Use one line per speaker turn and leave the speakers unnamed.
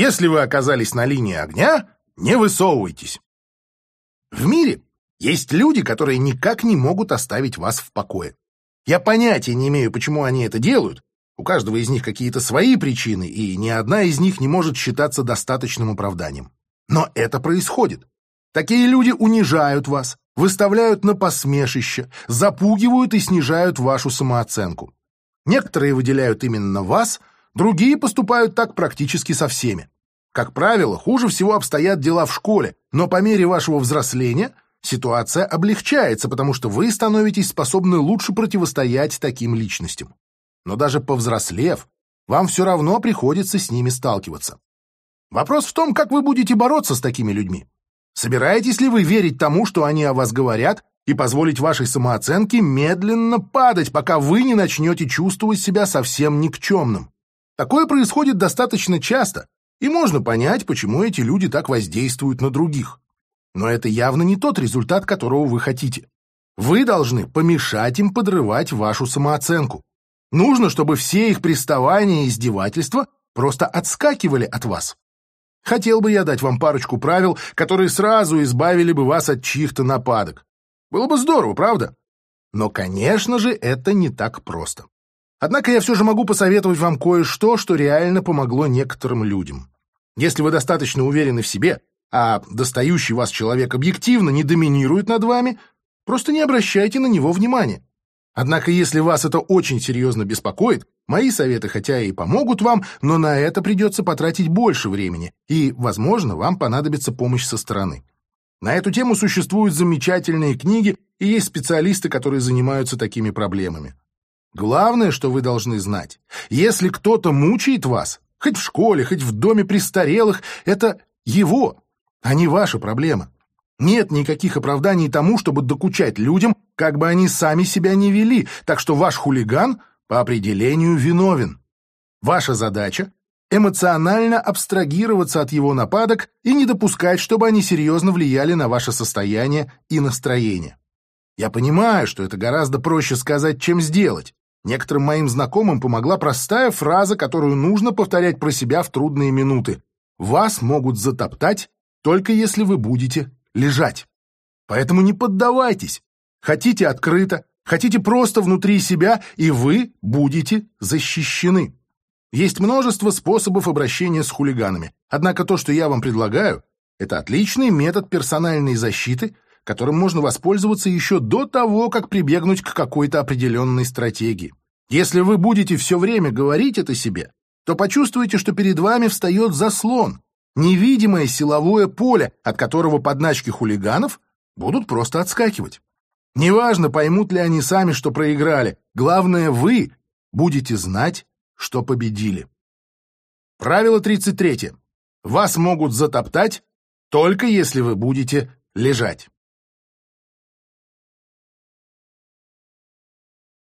Если вы оказались на линии огня, не высовывайтесь. В мире есть люди, которые никак не могут оставить вас в покое. Я понятия не имею, почему они это делают. У каждого из них какие-то свои причины, и ни одна из них не может считаться достаточным оправданием. Но это происходит. Такие люди унижают вас, выставляют на посмешище, запугивают и снижают вашу самооценку. Некоторые выделяют именно вас, другие поступают так практически со всеми. Как правило, хуже всего обстоят дела в школе, но по мере вашего взросления ситуация облегчается, потому что вы становитесь способны лучше противостоять таким личностям. Но даже повзрослев, вам все равно приходится с ними сталкиваться. Вопрос в том, как вы будете бороться с такими людьми. Собираетесь ли вы верить тому, что они о вас говорят, и позволить вашей самооценке медленно падать, пока вы не начнете чувствовать себя совсем никчемным? Такое происходит достаточно часто, и можно понять, почему эти люди так воздействуют на других. Но это явно не тот результат, которого вы хотите. Вы должны помешать им подрывать вашу самооценку. Нужно, чтобы все их приставания и издевательства просто отскакивали от вас. Хотел бы я дать вам парочку правил, которые сразу избавили бы вас от чьих-то нападок. Было бы здорово, правда? Но, конечно же, это не так просто. Однако я все же могу посоветовать вам кое-что, что реально помогло некоторым людям. Если вы достаточно уверены в себе, а достающий вас человек объективно не доминирует над вами, просто не обращайте на него внимания. Однако, если вас это очень серьезно беспокоит, мои советы хотя и помогут вам, но на это придется потратить больше времени, и, возможно, вам понадобится помощь со стороны. На эту тему существуют замечательные книги, и есть специалисты, которые занимаются такими проблемами. Главное, что вы должны знать, если кто-то мучает вас, хоть в школе, хоть в доме престарелых, это его, а не ваша проблема. Нет никаких оправданий тому, чтобы докучать людям, как бы они сами себя не вели, так что ваш хулиган по определению виновен. Ваша задача — эмоционально абстрагироваться от его нападок и не допускать, чтобы они серьезно влияли на ваше состояние и настроение. Я понимаю, что это гораздо проще сказать, чем сделать. Некоторым моим знакомым помогла простая фраза, которую нужно повторять про себя в трудные минуты. Вас могут затоптать, только если вы будете лежать. Поэтому не поддавайтесь. Хотите открыто, хотите просто внутри себя, и вы будете защищены. Есть множество способов обращения с хулиганами. Однако то, что я вам предлагаю, это отличный метод персональной защиты, которым можно воспользоваться еще до того, как прибегнуть к какой-то определенной стратегии. Если вы будете все время говорить это себе, то почувствуете, что перед вами встает заслон, невидимое силовое поле, от которого подначки хулиганов будут просто отскакивать. Неважно, поймут ли они сами, что проиграли, главное, вы будете знать, что победили. Правило 33. Вас могут затоптать, только если вы будете лежать.